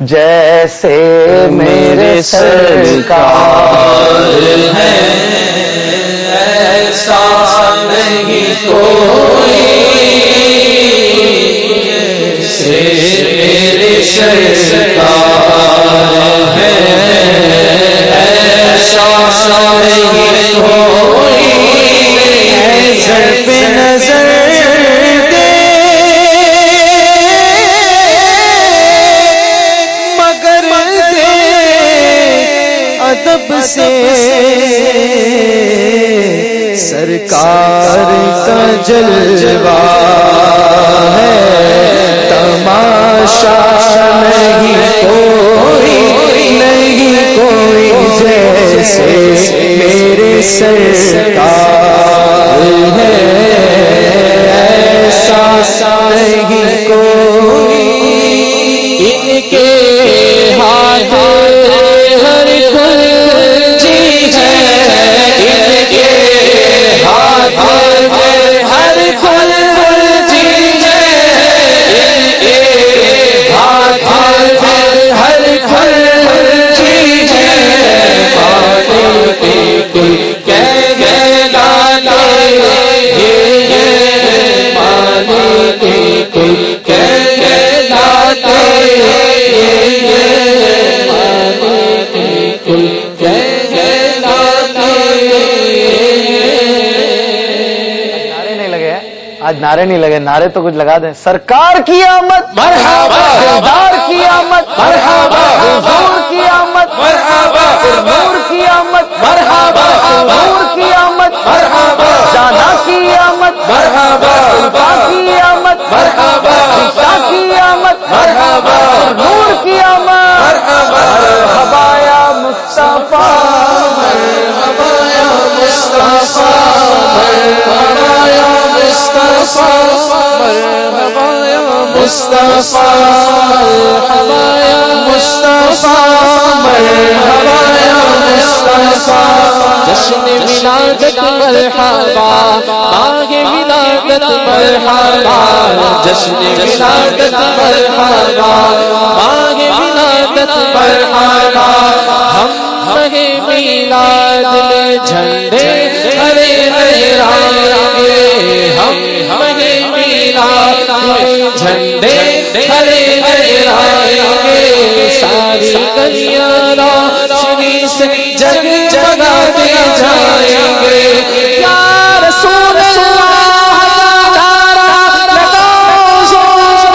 جیسے میرے سرکار ہے ایسا نہیں کوئی۔ سے میرے سرکار ادب سے سرکار کا جلوہ ہے۔ تماشا نہیں، کوئی نہیں، کوئی جیسے میرے سرکار ہے۔ ایسا نہیں، کوئی ان کے آج نعرے نہیں لگے نعرے تو کچھ لگا دیں۔ سرکار کی آمد مرحبا۔ دار کی آمد مرحبا۔ حضور کی آمد مرحبا۔ نور کی آمد مرحبا۔ نور کی آمد مرحبا۔ جانا کی آمد مرحبا۔ با کی آمد مرحبا۔ کی آمد مرحبا۔ مصطفیٰ مرحبا یا مصطفیٰ مرحبا یا مصطفیٰ جشن ولادت مرحبا. باغ ولادت مرحبا. جشن ولادت مرحبا. باغ ولادت مرحبا. ہم میلاد میں جھنڈے جھنڈے ہرے لہرائیں گے ساری دنیا روشنی سے جگ جگا جگاتے جائیں گے۔ یا رسول اللہ نعرہ لگاؤ زور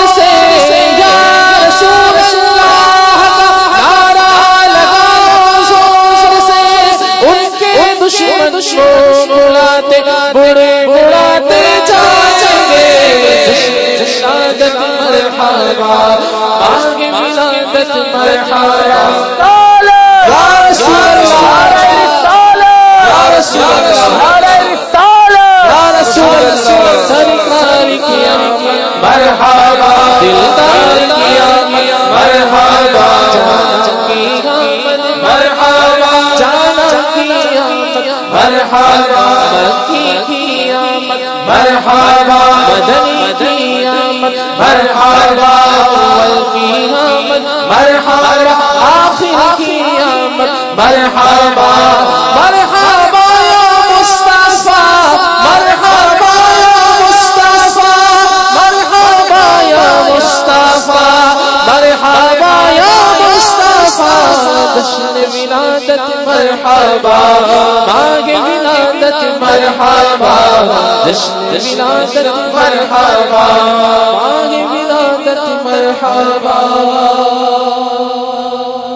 مرحبا مدنی کی مرحبا مرحبا آخر کی آمد مرحبا مرحبا یا مصطفیٰ مرحبا یا مصطفیٰ مرحبا یا مصطفیٰ مرحبا یا مصطفیٰ جشن ولادت مرحبا ماگ ولادت مرحبا جشن ولادت مرحبا ماگ ولادت مرحبا۔